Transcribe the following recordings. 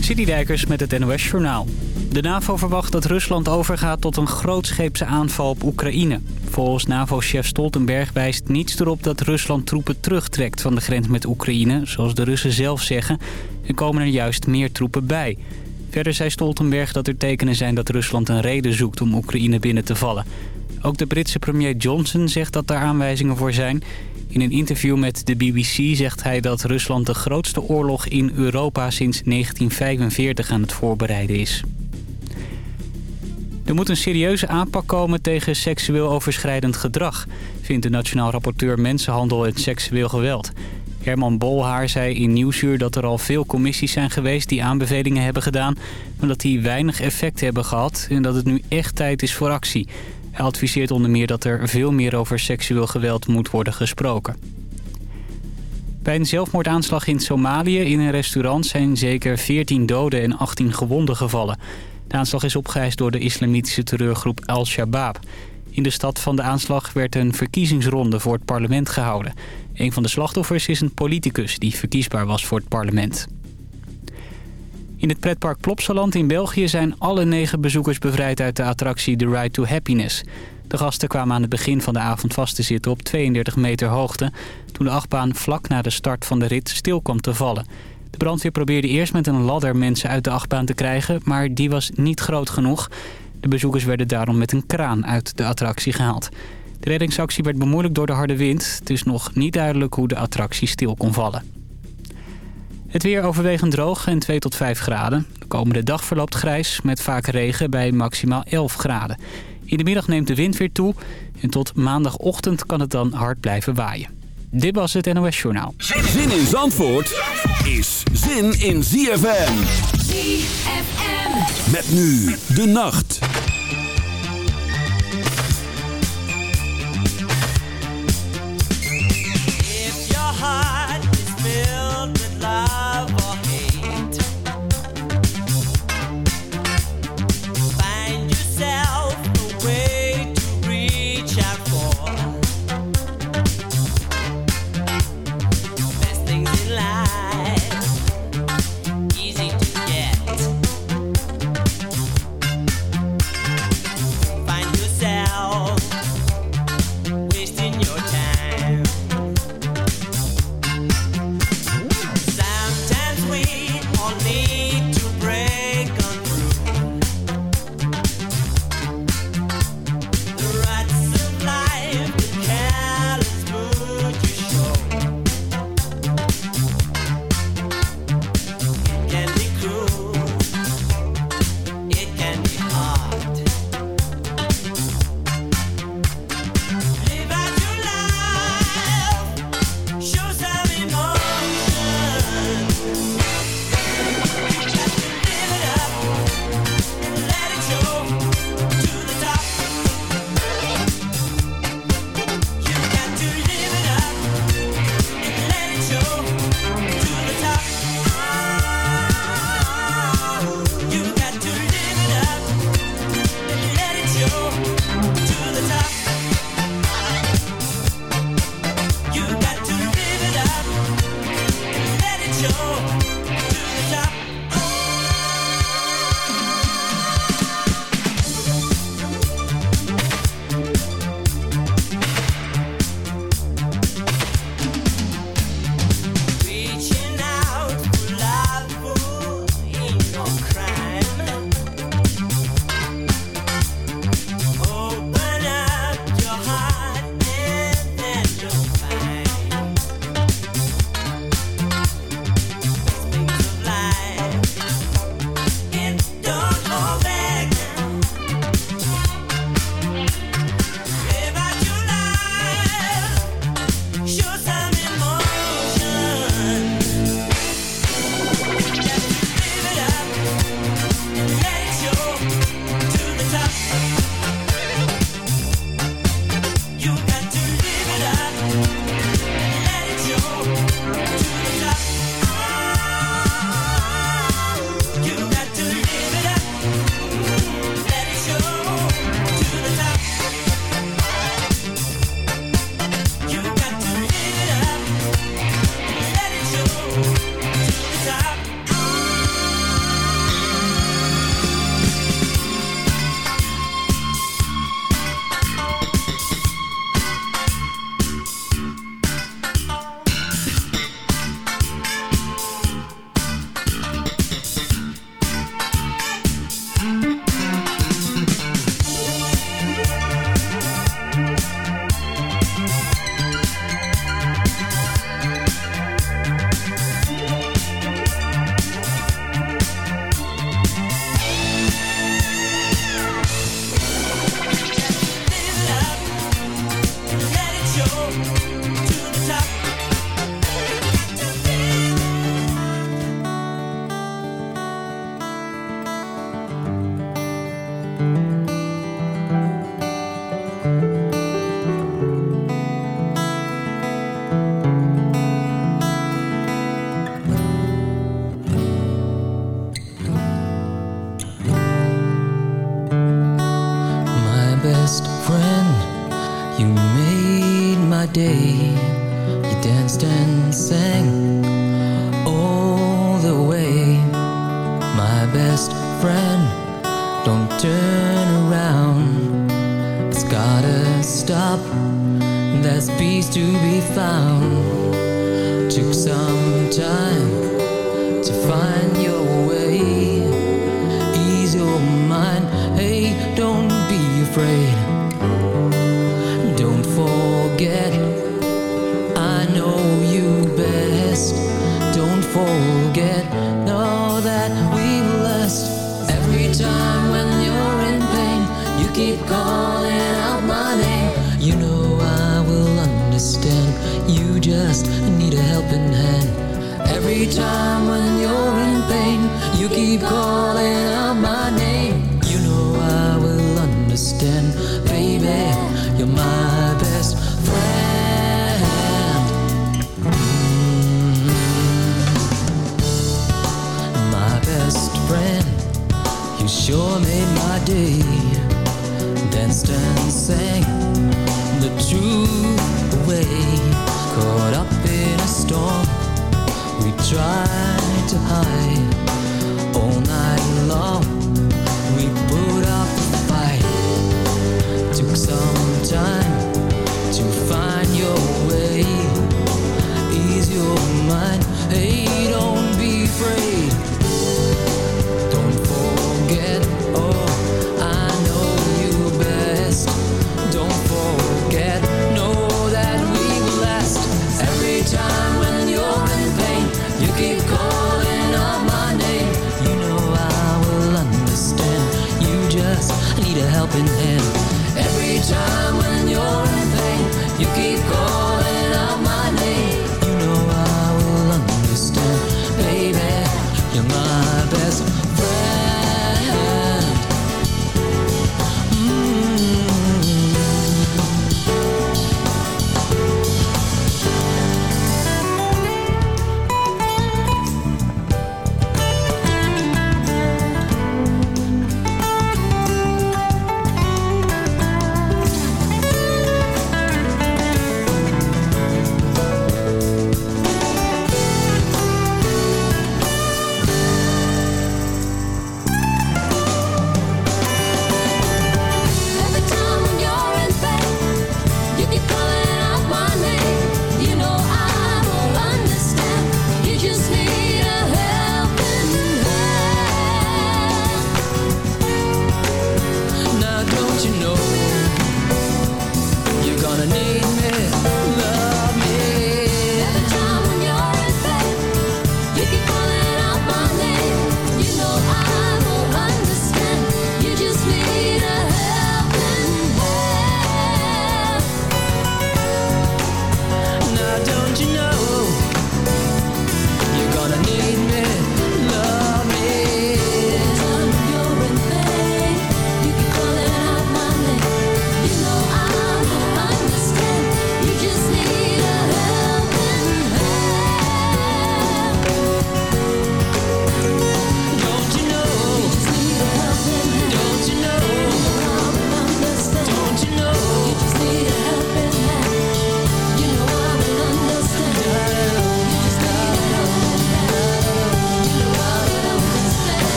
Citydijkers met het NOS Journaal. De NAVO verwacht dat Rusland overgaat tot een grootscheepse aanval op Oekraïne. Volgens NAVO-chef Stoltenberg wijst niets erop dat Rusland troepen terugtrekt van de grens met Oekraïne, zoals de Russen zelf zeggen. En komen er juist meer troepen bij. Verder zei Stoltenberg dat er tekenen zijn dat Rusland een reden zoekt om Oekraïne binnen te vallen. Ook de Britse premier Johnson zegt dat er aanwijzingen voor zijn. In een interview met de BBC zegt hij dat Rusland de grootste oorlog in Europa sinds 1945 aan het voorbereiden is. Er moet een serieuze aanpak komen tegen seksueel overschrijdend gedrag... vindt de Nationaal Rapporteur Mensenhandel en Seksueel Geweld. Herman Bolhaar zei in Nieuwsuur dat er al veel commissies zijn geweest... die aanbevelingen hebben gedaan, maar dat die weinig effect hebben gehad... en dat het nu echt tijd is voor actie. Hij adviseert onder meer dat er veel meer over seksueel geweld moet worden gesproken. Bij een zelfmoordaanslag in Somalië in een restaurant zijn zeker 14 doden en 18 gewonden gevallen. De aanslag is opgeëist door de islamitische terreurgroep Al-Shabaab. In de stad van de aanslag werd een verkiezingsronde voor het parlement gehouden. Een van de slachtoffers is een politicus die verkiesbaar was voor het parlement. In het pretpark Plopsaland in België zijn alle negen bezoekers bevrijd uit de attractie The Ride to Happiness. De gasten kwamen aan het begin van de avond vast te zitten op 32 meter hoogte... toen de achtbaan vlak na de start van de rit stil kwam te vallen. De brandweer probeerde eerst met een ladder mensen uit de achtbaan te krijgen... maar die was niet groot genoeg. De bezoekers werden daarom met een kraan uit de attractie gehaald. De reddingsactie werd bemoeilijkt door de harde wind. Het is nog niet duidelijk hoe de attractie stil kon vallen. Het weer overwegend droog en 2 tot 5 graden. De komende dag verloopt grijs met vaak regen bij maximaal 11 graden. In de middag neemt de wind weer toe en tot maandagochtend kan het dan hard blijven waaien. Dit was het NOS Journaal. Zin in Zandvoort is zin in ZFM. ZFM. Met nu de nacht.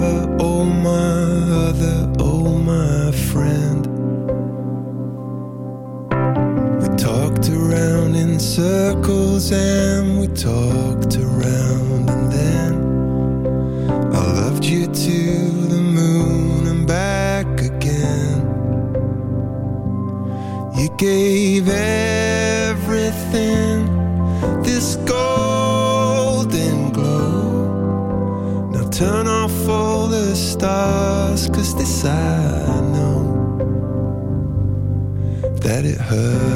lover, oh my other, oh my friend. We talked around in circles and we talked around and then I loved you to the moon and back again. You gave everything stars, cause this I know that it hurts.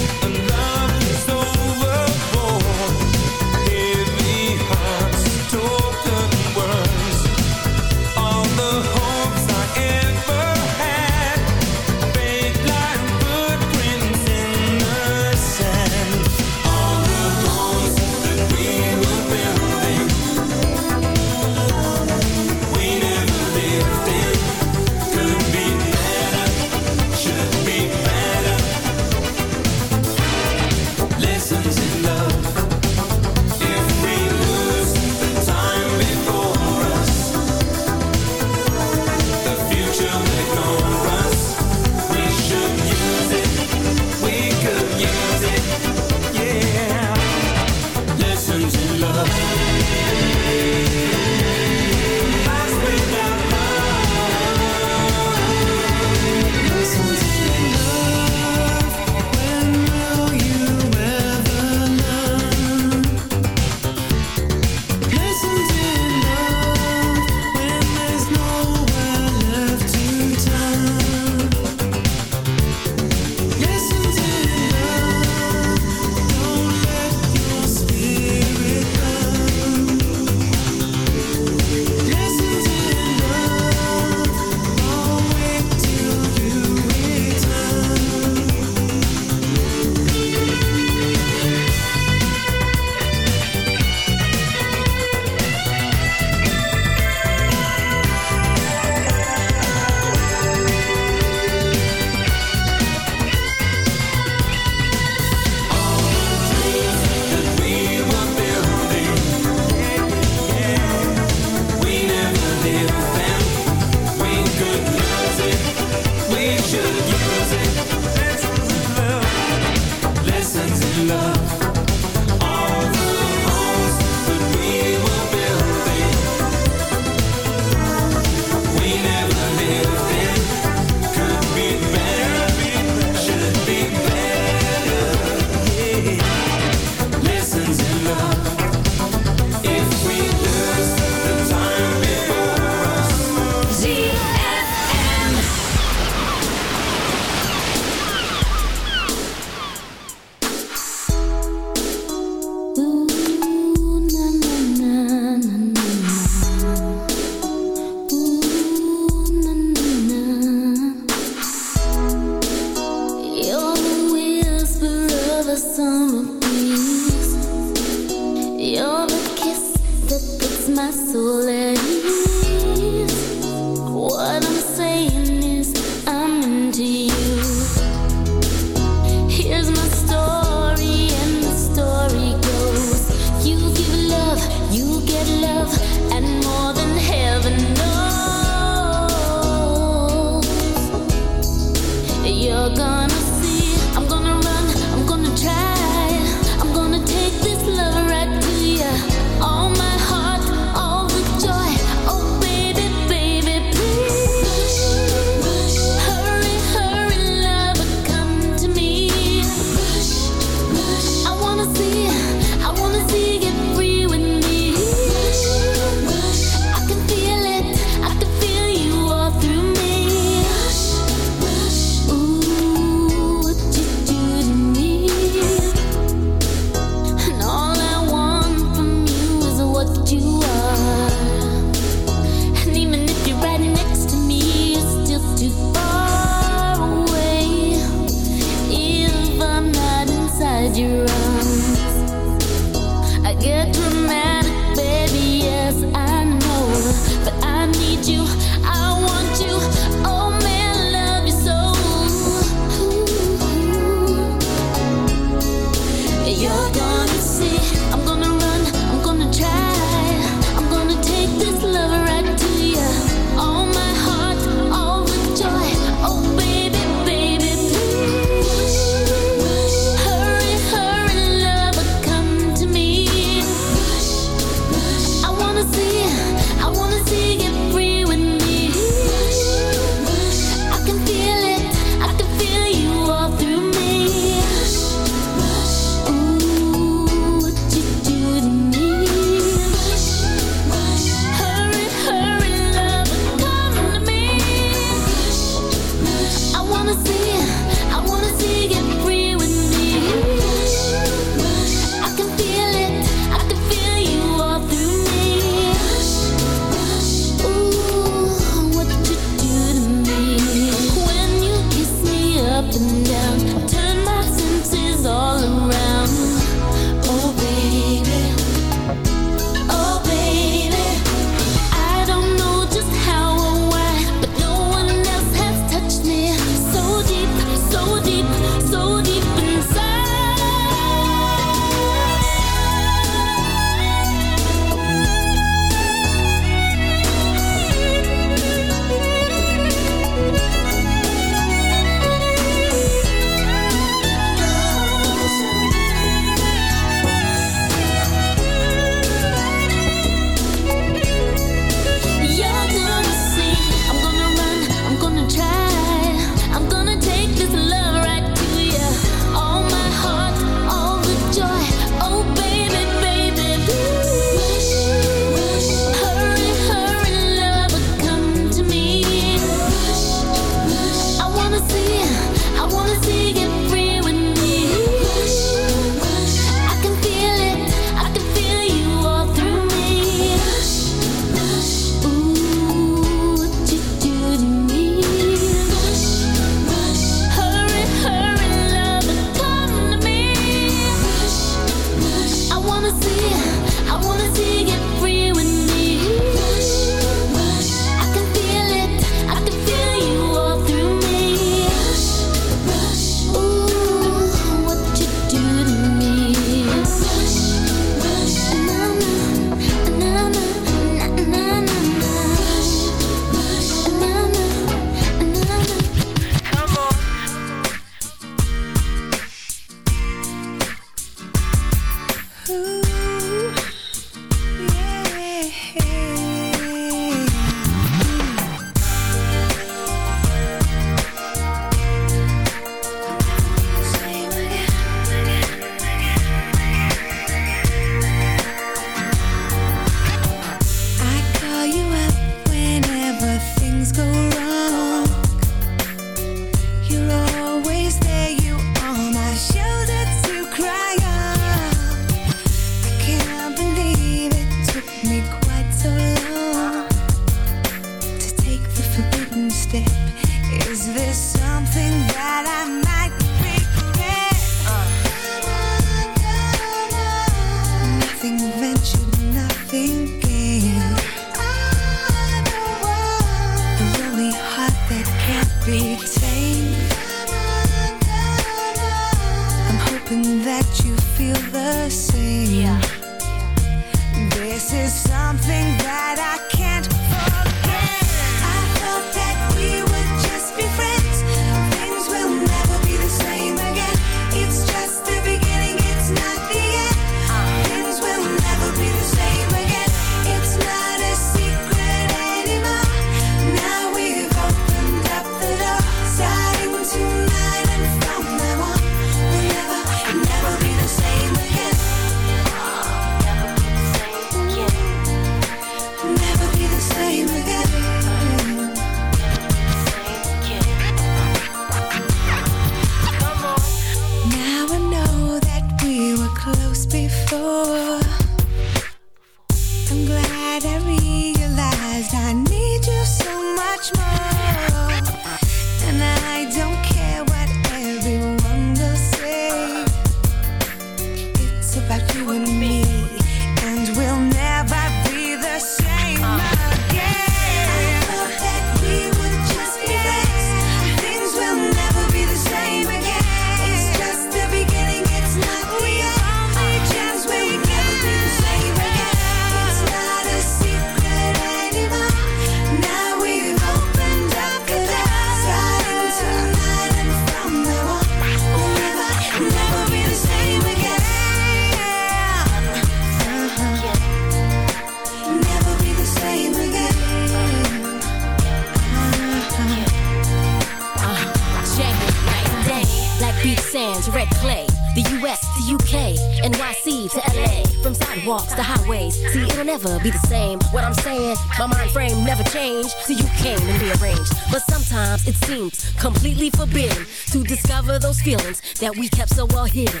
never be the same. What I'm saying, my mind frame never changed. So you came and rearranged. But sometimes it seems completely forbidden to discover those feelings that we kept so well hidden.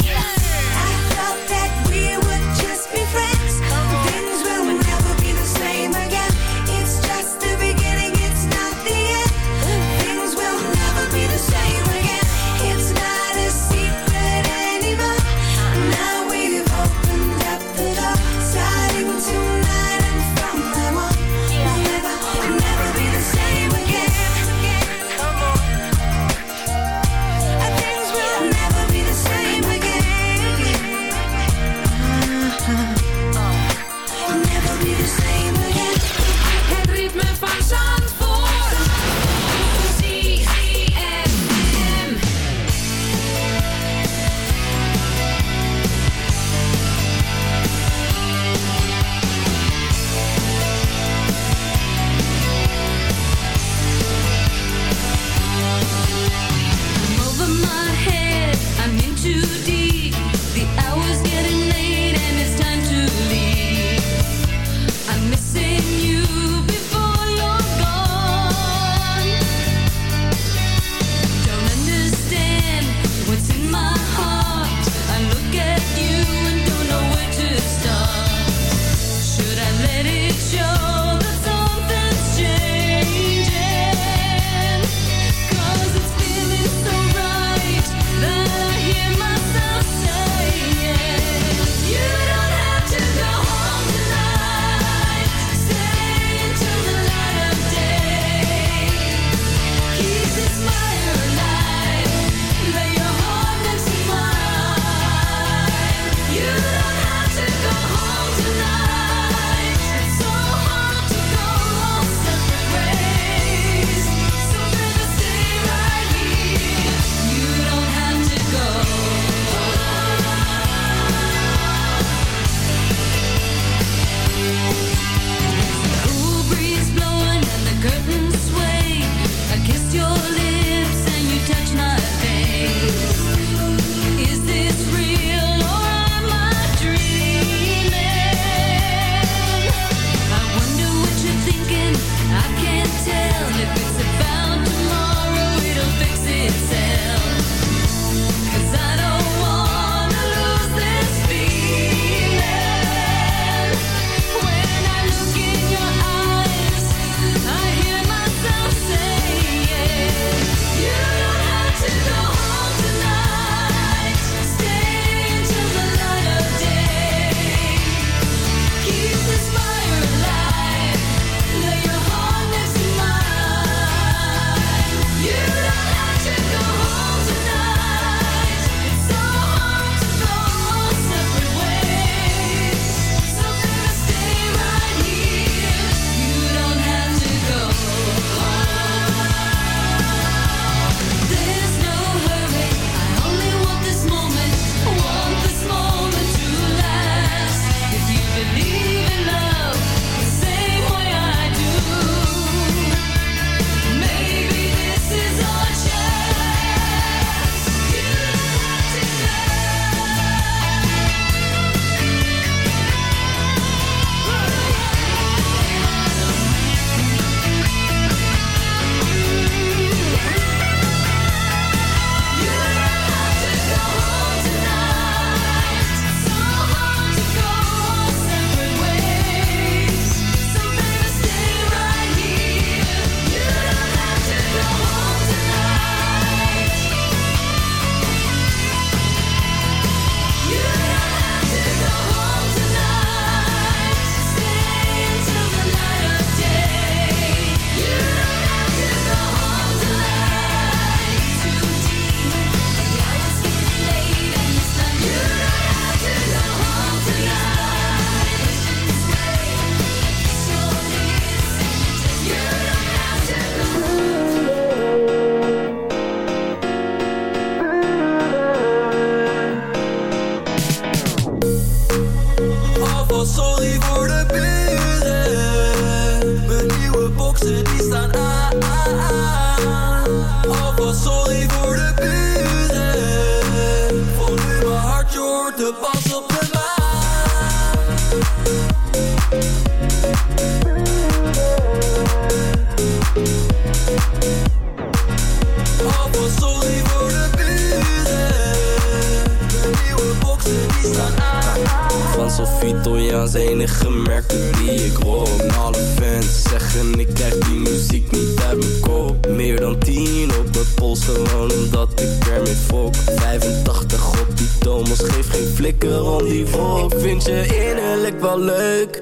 Ik ermee fok. 85 op die Thomas geef geen flikker om die volk Vind je innerlijk wel leuk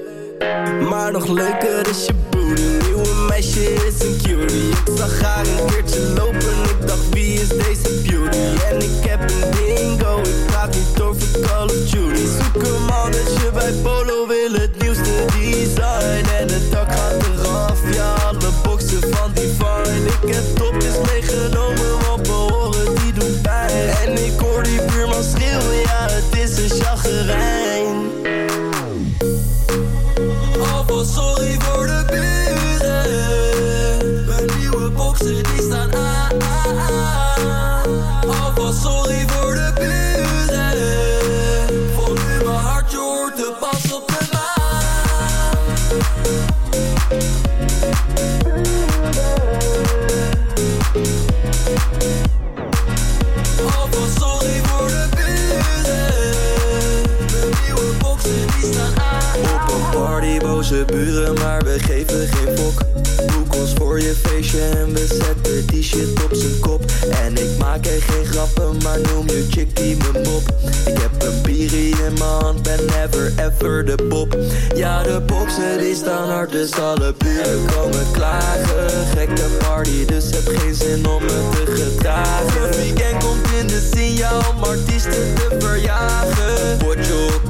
maar nog leuker is je booty Nieuwe meisje is een cutie. Ik zag haar een keertje lopen Ik dacht wie is deze beauty? En ik heb een dingo Ik praat niet over Call of Duty. Zoek hem al dat je bij Polo noem je chickie mijn mop. Ik heb een bierie in mijn hand, ben never ever de pop. Ja, de boxen die staan hard, dus alle buren komen klagen. Gekke party, dus heb geen zin om me te gedragen. Het weekend komt in de signaal om artiesten te verjagen. Potjokie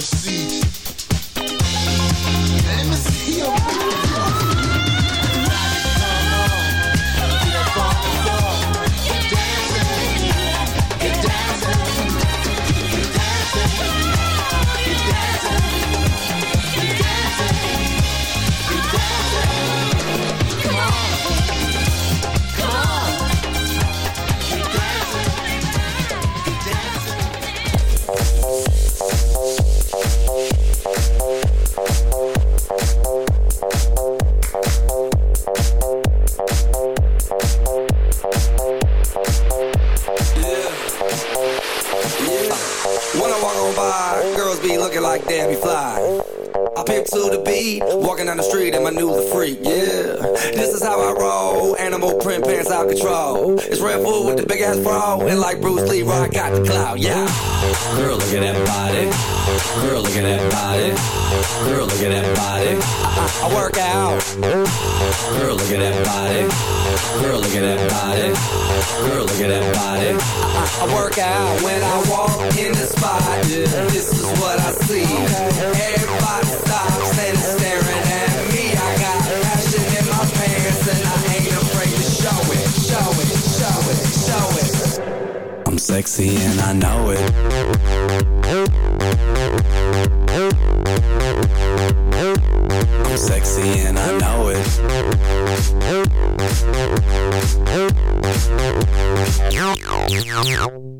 get Yeah.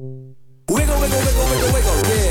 Wiggle, wiggle, wiggle, wiggle, wiggle, yeah.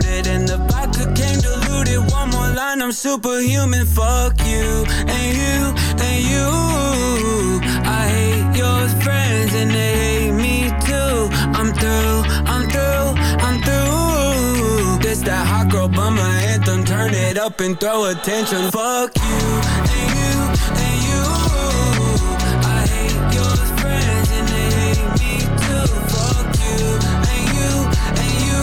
secluded. And the vodka came diluted. One more line, I'm superhuman. Fuck you and you and you. I hate your friends and they hate me too. I'm through, I'm through, I'm through. This that hot girl bummer anthem. Turn it up and throw attention. Fuck you, and you and you I hate yours friends and they hate me too Fuck you and you and you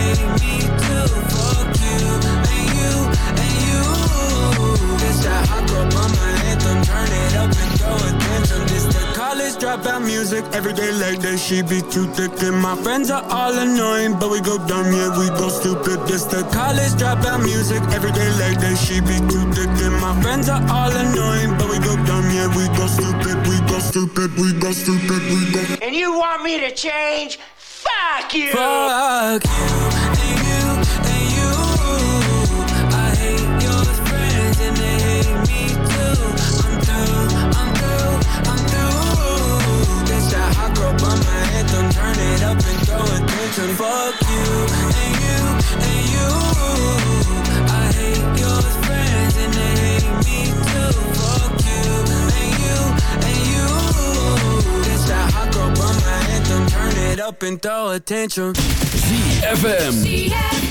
music. Every day like that, she be too thick. And my friends are all annoying, but we go dumb, yeah, we go stupid. This the college dropout music. Every day like that, she be too thick. And my friends are all annoying, but we go dumb, yeah, we go stupid. We stupid, we go stupid, we go. And you want me to change? Fuck you! Fuck you and you and you. I hate your friends and they hate me too. I'm through, I'm through, I'm through. This that hot girl bummer anthem. Turn it up and throw attention. Fuck you up and throw attention. ZFM.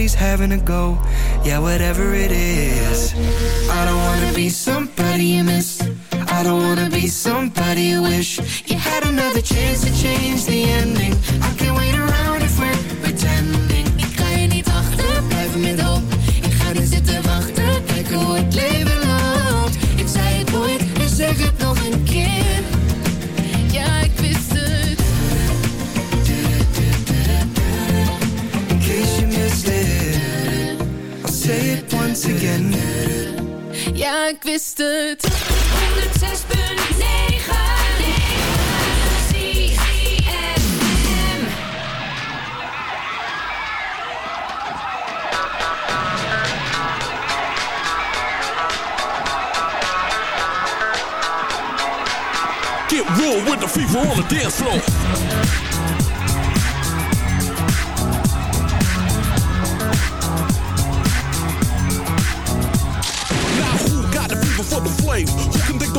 Anxiety's having a go, yeah, whatever it is. I don't wanna be somebody you miss.